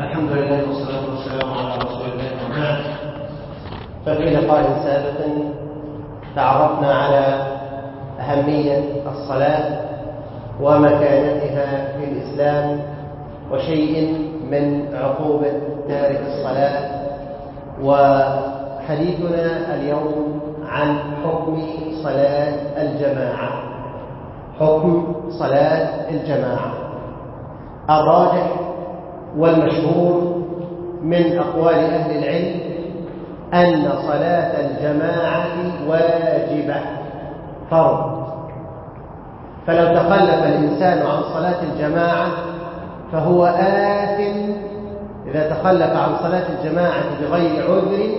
الحمد لله والصلاة والسلام على رسول الله وبعد ففي لقاء سابق تعرفنا على أهمية الصلاة ومكانتها في الإسلام وشيء من عقوبة تارك الصلاة. وحديثنا اليوم عن حكم صلاة الجماعة. حكم صلاة الجماعة. الراجح والمشهور من أقوال أهل العلم أن صلاة الجماعة واجبة فرض. فلو تخلف الإنسان عن صلاة الجماعة فهو آثم. إذا تخلف عن صلاة الجماعة بغير عذر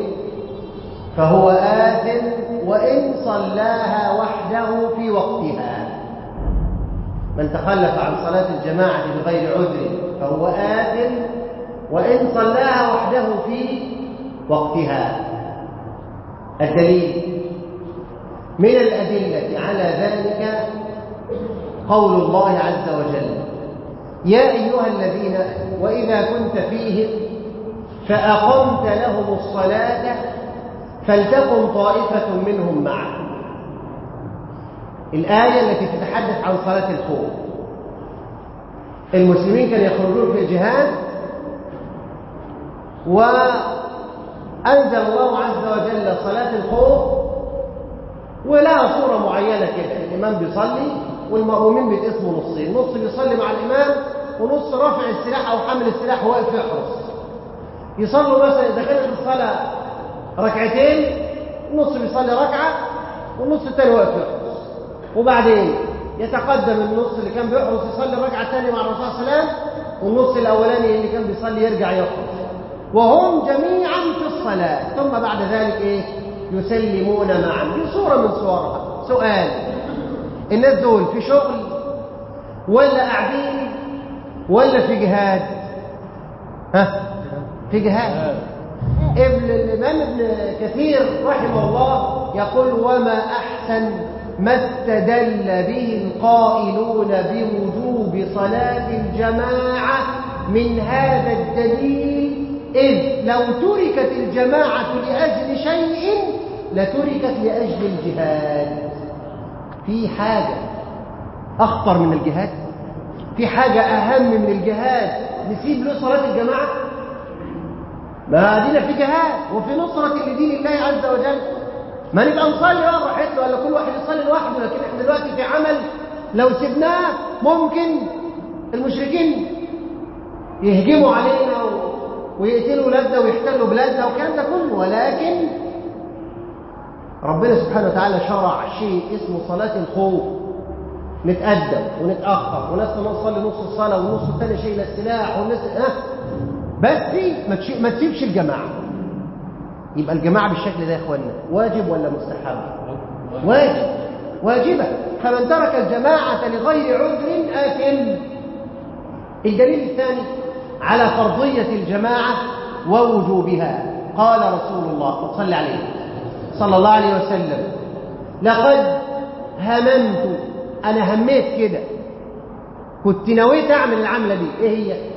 فهو آثم وإن صلاها وحده في وقتها. من تخلف عن صلاة الجماعة بغير عذر فهو آثم وإن صلاها وحده في وقتها. الدليل من الأدلة على ذلك قول الله عز وجل يا أيها الذين وإذا كنت فيهم فأقمت لهم الصلاة فلتكن طائفة منهم معك الآية التي تتحدث عن صلاة الخوف. المسلمين كانوا يخرجون في الجهاد وأنزل الله عز وجل صلاة الخوف ولها صورة معينة كده. الإمام بيصلي والمأمومين بيتقسموا نصين. نص بيصلي مع الإمام ونص رافع السلاح أو حامل السلاح واقف يحرس. يصلوا مثلا إذا كانت الصلاة ركعتين نص بيصلي ركعة والنص الثاني واقف يحرس. وبعدين يتقدم النص اللي كان بيحرس يصلي الركعة الثانية مع الرسول صلى الله عليه وسلم والنص الأولاني اللي كان بيصلي يرجع يحرس وهم جميعا في الصلاة. ثم بعد ذلك إيه؟ يسلمون معا. دي صورة من صورها. سؤال. الناس دول في شغل ولا قاعدين ولا في جهاد؟ ها؟ في جهاد. ابن الإمام ابن كثير رحمه الله يقول وما أحسن ما استدل به القائلون بوجوب صلاة الجماعة من هذا الدليل؟ إذ لو تركت الجماعة لأجل شيء لتركت لأجل الجهاد. في حاجة أخطر من الجهاد؟ في حاجة أهم من الجهاد نسيب له صلاة الجماعة؟ ما دينا في جهاد وفي نصرة لدين الله عز وجل. ما نبقى نصلي آه براحتنا ولا كل واحد يصلي لوحده لكن إحنا دلوقتي في عمل لو سبناه ممكن المشركين يهجموا علينا. ويقتلوا ولادنا ويحتلوا بلادنا والكلام ده كله. ولكن ربنا سبحانه وتعالى شرع شيء اسمه صلاة الخوف. نتأدب ونتأخر وناس نصلي نص الصلاة والنص الثاني شيء السلاح والناس ها؟ بس ما تسيبش الجماعة. يبقى الجماعة بالشكل ده يا اخوانا واجب ولا مستحب؟ واجب واجبة. فمن ترك الجماعة لغير عذر آثم الدليل الثاني على فرضية الجماعة ووجوبها. قال رسول الله صلى عليه صلى الله عليه وسلم لقد هممت. أنا هميت كده. كنت نويت أعمل العملة دي. إيه هي؟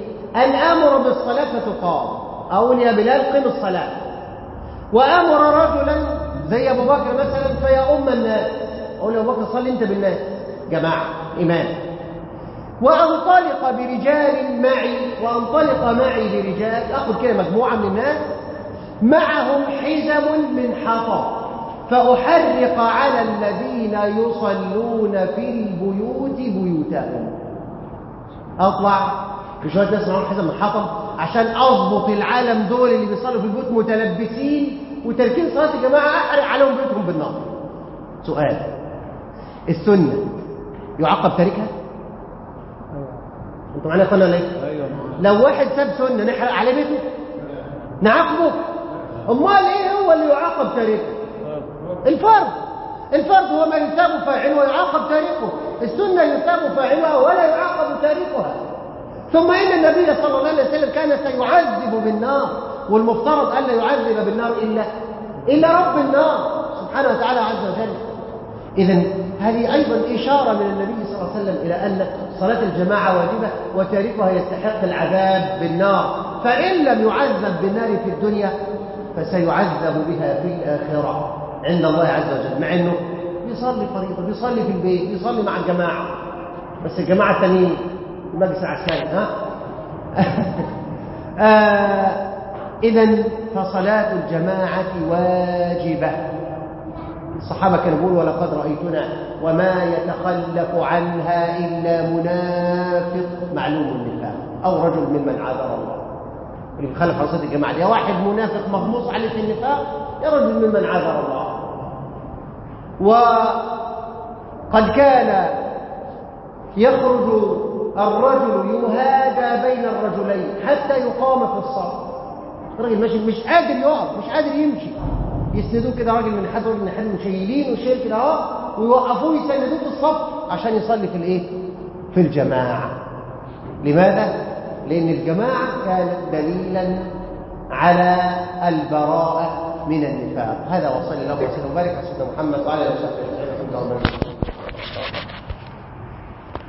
أمر بالصلاة فتقام أقول يا بلال قم الصلاة. وأمر رجلا زي أبو بكر مثلا فيؤم الناس. أقول أبو بكر صلي أنت بالناس. جماعة إمام وأنطلق برجال معي وأنطلق معي برجال أخذ كده مجموعة من الناس. معهم حزم من حطب. فأحرق على الذين يصلون في البيوت بيوتهم. أطلع. بشوية ناس معهم حزم من حطب؟ عشان أضبط العالم دول اللي بيصلوا في البيوت متلبسين وتركين صلاة الجماعة أحرق عليهم بيوتهم بالنار. سؤال. السنة يعاقب تاركها؟ أنتوا معانا قلنا ليه أيوه. لو واحد ساب سنة نحرق عليه بيته؟ نعاقبه. أمال إيه هو اللي يعاقب تاركه الفرض. الفرض هو ما يثاب فاعله ويعاقب تاركه السنة يثاب فاعلها ولا يعاقب تاركها ثم إن النبي صلى الله عليه وسلم كان سيعذب بالنار والمفترض الا يعذب بالنار إلا إلا رب النار سبحانه وتعالى عز وجل. إذا هذه أيضا إشارة من النبي صلى الله عليه وسلم إلى أن صلاة الجماعة واجبة وتاركها يستحق العذاب بالنار. فإن لم يعذب بالنار في الدنيا فسيعذب بها في الآخرة. عند الله عز وجل مع أنه بيصلي فريضة بيصلي في البيت بيصلي مع الجماعة. بس الجماعة التانيين المجلس العسكري ها؟ آه إذا فصلاة الجماعة واجبة. الصحابة كانوا يقولوا ولقد رأيتنا وما يتخلف عنها إلا منافق معلوم النفاق أو رجل ممن عذر الله. اللي بيخلف عن صلاة الجماعة يا واحد منافق مغموس عليه في النفاق يا رجل ممن عذر الله. وقد كان يخرج الرجل يهادى بين الرجلين حتى يقام في الصف الراجل ماشي مش قادر يقف مش قادر يمشي. يسندوه كده راجل من حد من حد مشيلين وشيل كده اهو ويوقفوه يسندوه في الصف عشان يصلي في الايه؟ في الجماعة. لماذا؟ لأن الجماعة كانت دليلا على البراءة من النفاق. هذا وصلى الله وسلم وبارك على سيدنا محمد وعلى آله وصحبه وسلم